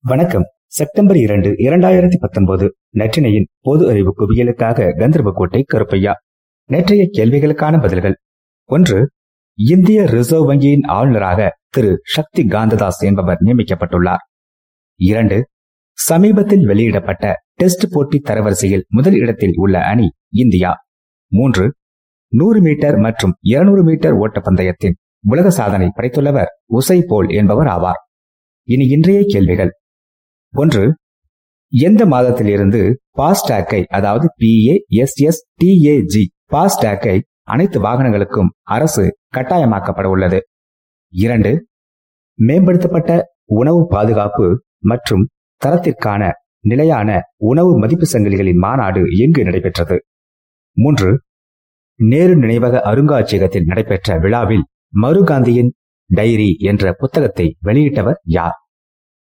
வணக்கம். செப்டம்பர் இரண்டு இரண்டாயிரத்தி பத்தொன்பது நற்றினையின் பொது அறிவு குவியலுக்காக கந்தர்வக்கோட்டை கருப்பையா. நேற்றைய கேள்விகளுக்கான பதில்கள். ஒன்று இந்திய ரிசர்வ் வங்கியின் ஆளுநராக திரு. சக்தி காந்ததாஸ் என்பவர் நியமிக்கப்பட்டுள்ளார். இரண்டு சமீபத்தில் வெளியிடப்பட்ட டெஸ்ட் போட்டி தரவரிசையில் முதல் இடத்தில் உள்ள அணி இந்தியா. மூன்று நூறு மீட்டர் மற்றும் இருநூறு மீட்டர் ஓட்டப்பந்தயத்தின் உலக சாதனை படைத்துள்ளவர் உசை போல் என்பவர் ஆவார். இனி இன்றைய கேள்விகள். ஒன்று எந்த மாதத்திலிருந்து பாஸ்டாக்கை அதாவது பிஏ எஸ் டிஏஜி பாஸ்டாக்கை அனைத்து வாகனங்களுக்கும் அரசு கட்டாயமாக்கப்பட உள்ளது இரண்டு மேம்படுத்தப்பட்ட உணவு பாதுகாப்பு மற்றும் தரத்திற்கான நிலையான உணவு மதிப்பு சங்கிலிகளின் மாநாடு எங்கு நடைபெற்றது? மூன்று நேரு நினைவக அருங்காட்சியகத்தில் நடைபெற்ற விழாவில் மருகாந்தியின் டைரி என்ற புத்தகத்தை வெளியிட்டவர் யார்?